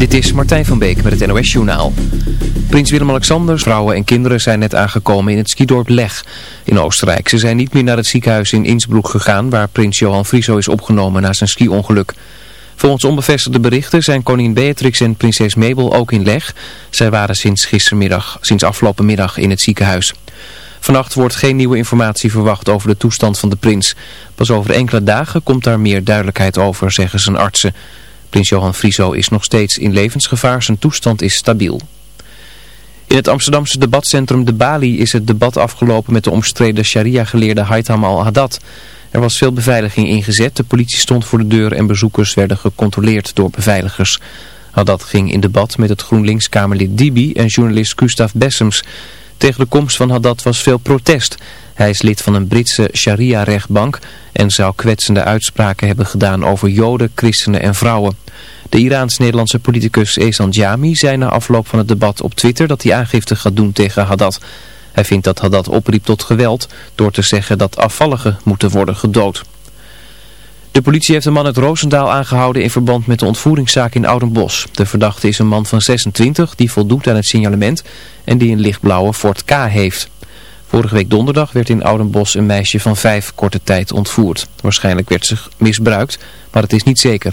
Dit is Martijn van Beek met het NOS-journaal. Prins Willem-Alexander, vrouwen en kinderen zijn net aangekomen in het skidorp Leg in Oostenrijk. Ze zijn niet meer naar het ziekenhuis in Innsbruck gegaan waar prins Johan Frieso is opgenomen na zijn ski-ongeluk. Volgens onbevestigde berichten zijn koningin Beatrix en prinses Mabel ook in Leg. Zij waren sinds gistermiddag, sinds afgelopen middag in het ziekenhuis. Vannacht wordt geen nieuwe informatie verwacht over de toestand van de prins. Pas over enkele dagen komt daar meer duidelijkheid over, zeggen zijn artsen. Prins Johan Frieso is nog steeds in levensgevaar, zijn toestand is stabiel. In het Amsterdamse debatcentrum De Bali is het debat afgelopen met de omstreden sharia-geleerde Haitham al-Haddad. Er was veel beveiliging ingezet, de politie stond voor de deur en bezoekers werden gecontroleerd door beveiligers. Haddad ging in debat met het GroenLinks-Kamerlid Dibi en journalist Gustav Bessems. Tegen de komst van Haddad was veel protest. Hij is lid van een Britse sharia-rechtbank en zou kwetsende uitspraken hebben gedaan over joden, christenen en vrouwen. De Iraans-Nederlandse politicus Ehsan Jami zei na afloop van het debat op Twitter dat hij aangifte gaat doen tegen Haddad. Hij vindt dat Haddad opriep tot geweld door te zeggen dat afvalligen moeten worden gedood. De politie heeft een man uit Roosendaal aangehouden in verband met de ontvoeringszaak in Oudenbos. De verdachte is een man van 26 die voldoet aan het signalement en die een lichtblauwe Ford K heeft. Vorige week donderdag werd in Oudenbos een meisje van vijf korte tijd ontvoerd. Waarschijnlijk werd ze misbruikt, maar het is niet zeker.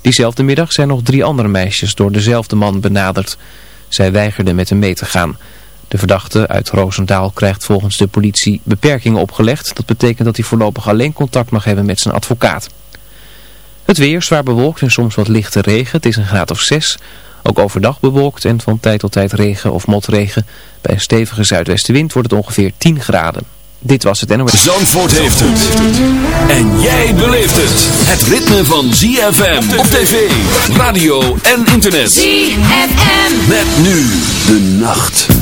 Diezelfde middag zijn nog drie andere meisjes door dezelfde man benaderd. Zij weigerden met hem mee te gaan. De verdachte uit Roosendaal krijgt volgens de politie beperkingen opgelegd. Dat betekent dat hij voorlopig alleen contact mag hebben met zijn advocaat. Het weer zwaar bewolkt en soms wat lichte regen. Het is een graad of 6. Ook overdag bewolkt en van tijd tot tijd regen of motregen. Bij een stevige zuidwestenwind wordt het ongeveer 10 graden. Dit was het NOS. Zandvoort heeft het. En jij beleeft het. Het ritme van ZFM op tv, radio en internet. ZFM. Met nu de nacht.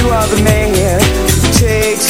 you are the man. Takes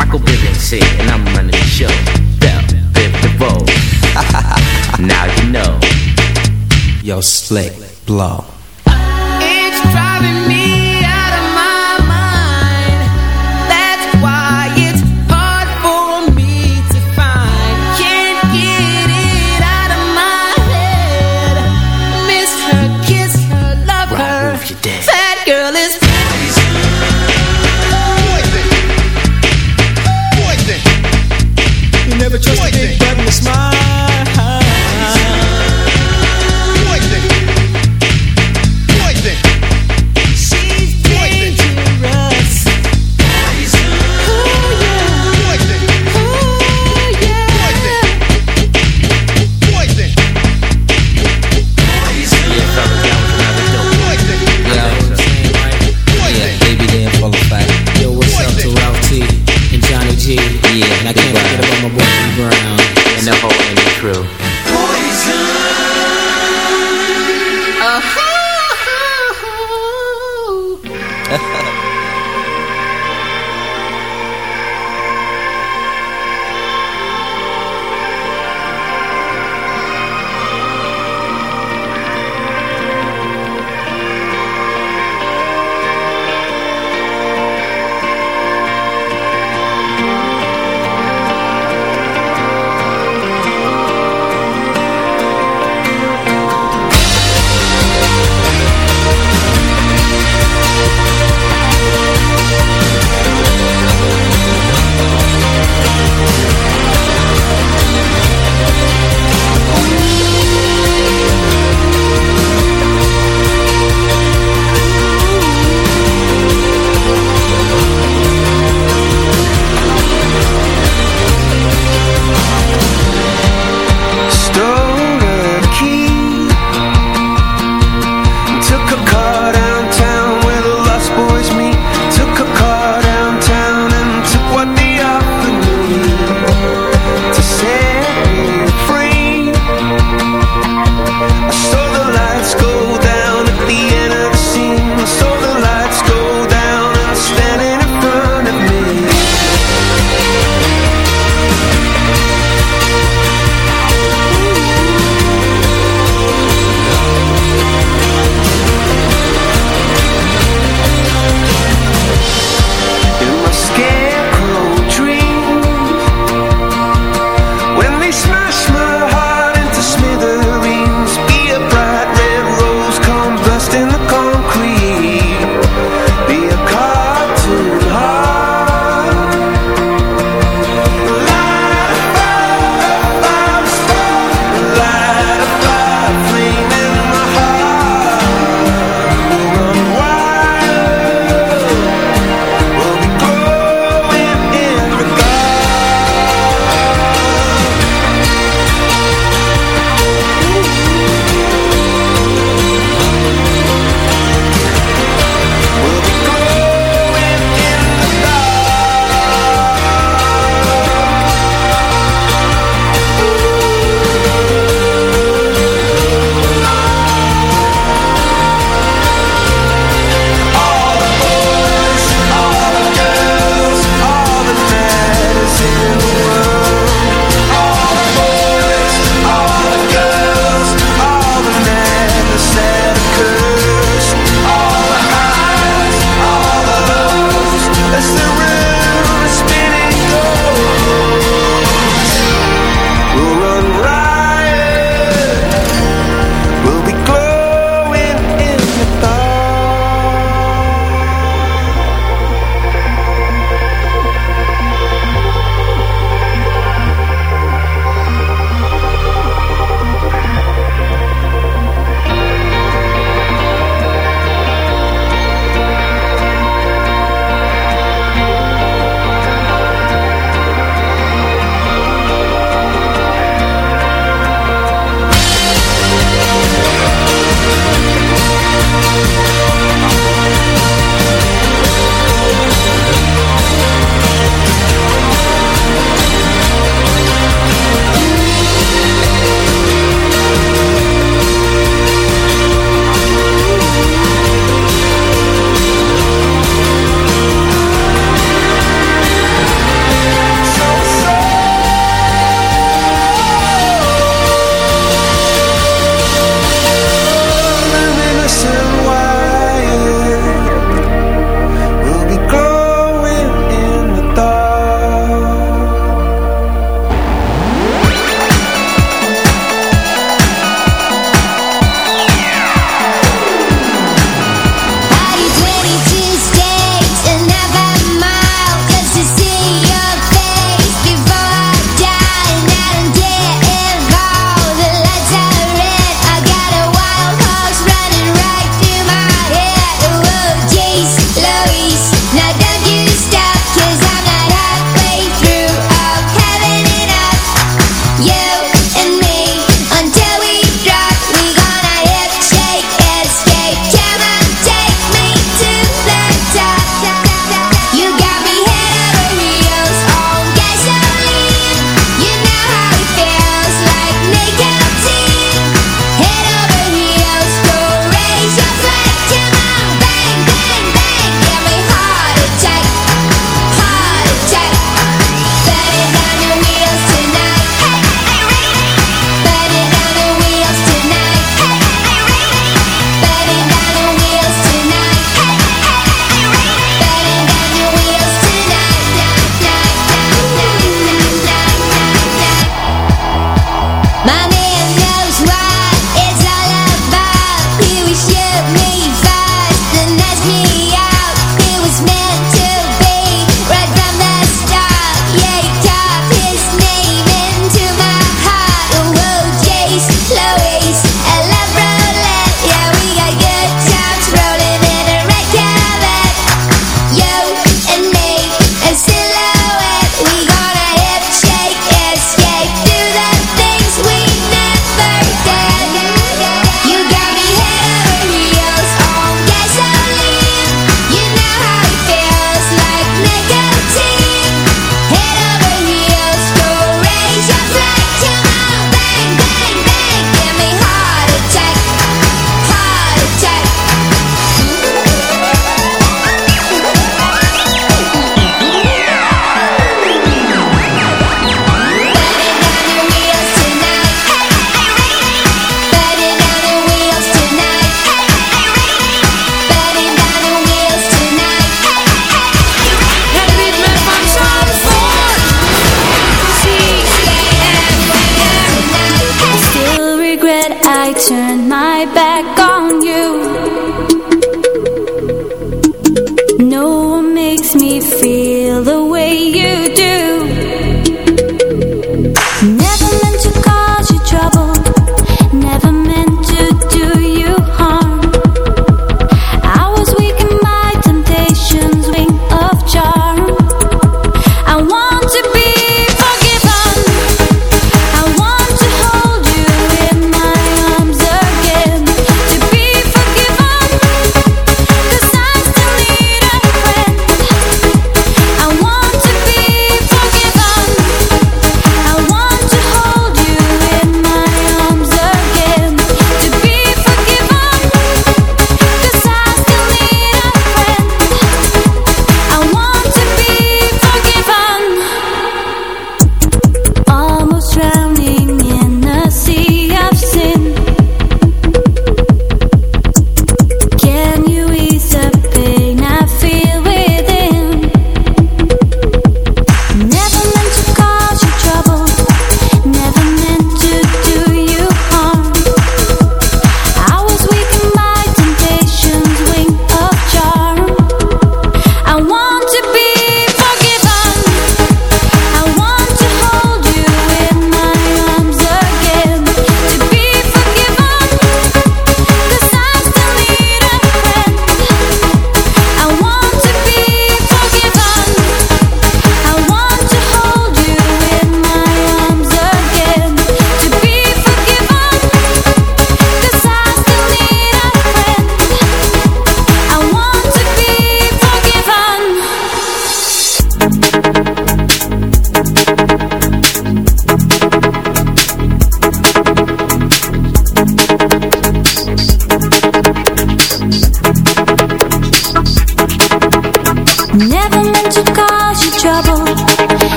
Michael Bivens here, and I'm running the show. Del Biv DeVoe. now you know. Yo, slick, blow. So.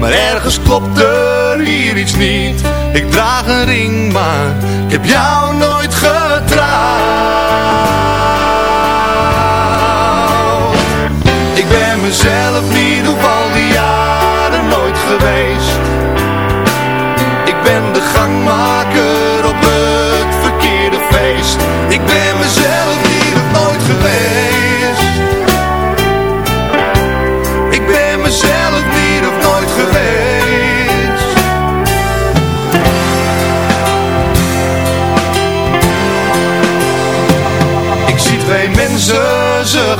Maar ergens klopt er hier iets niet. Ik draag een ring, maar ik heb jou nooit getrouwd. Ik ben mezelf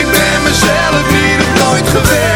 Ik ben mezelf op nooit geweest.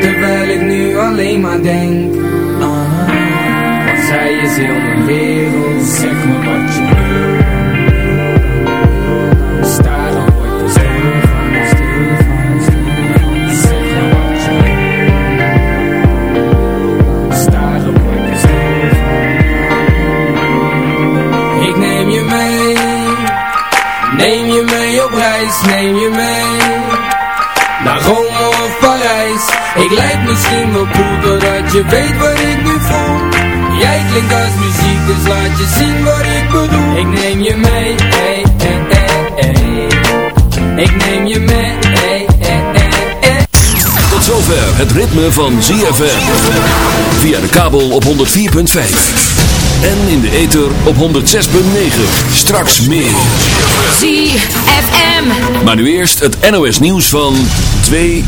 Terwijl ik nu alleen maar denk haar Want zij is heel mijn wereld Zeg me wat je wil. Van, stil van, stil van Zeg me wat je wil. Staren word ik stil van Ik neem je mee Neem je mee op reis, neem je mee misschien wel cool Doordat je weet wat ik nu voel Jij klinkt als muziek Dus laat je zien wat ik bedoel Ik neem je mee hey, hey, hey, hey. Ik neem je mee hey, hey, hey, hey. Tot zover het ritme van ZFM. Via de kabel op 104.5. En in de ether op 106.9. Straks meer. ZFM. Maar nu eerst het NOS nieuws van 2 uur.